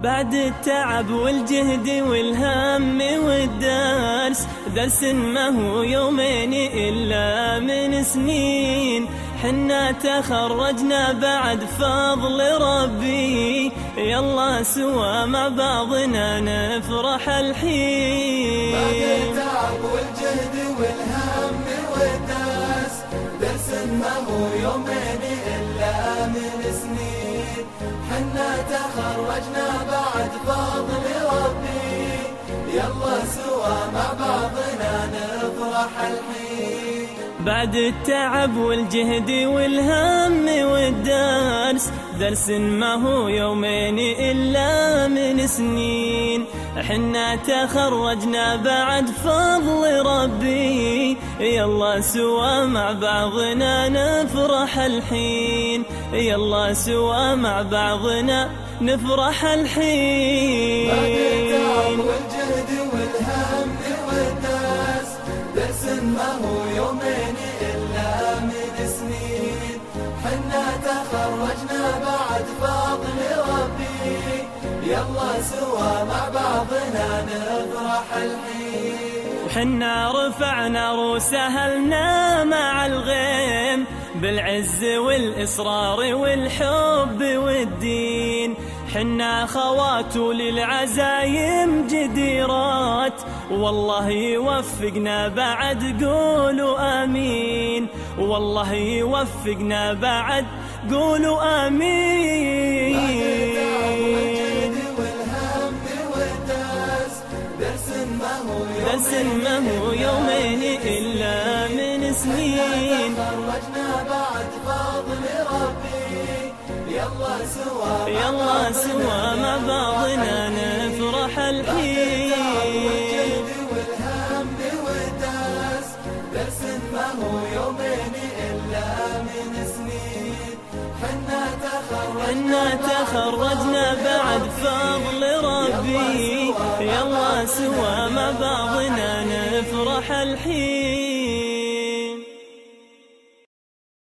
بعد التعب والجهد والهم والدرس درس ما هو يومين إلا من سنين. حنا تخرجنا بعد فضل ربي يلا سوا مع بعضنا نفرح الحين. بعد التعب والجهد والهم والدرس درس ما هو يومين حنا تخرجنا بعد فضل ربي. يلا سوا مع بعضنا نفرح الحين. بعد التعب والجهد والهم والدرس درس ما هو يومين إلا من سنين. حنا تخرجنا بعد فضل ربي. يلا سوا مع بعضنا نفرح الحين. يلا سوا مع بعضنا نفرح الحين. بعد التعب والجهد والهم والدرس درس ما هو يومين إلا من سنين. حنا تخرجنا بعد فضل سوا مع بعضنا نفرح الحين. وحنا رفعنا روس أهلنا مع الغيم بالعز والإصرار والحب والدين. حنا خوات للعزايم جديرات. والله يوفقنا بعد قولوا آمين. والله يوفقنا بعد قولوا آمين. درس ما هو يومين إلا من سنين تخرجنا بعد فضل ربي يلا سوا يلا مع بعضنا نفرح الحين درس ما هو يومين إلا من سنين حنا تخرجنا تخرجنا بعد فضل ربي. سوى ما بعضنا نفرح الحين.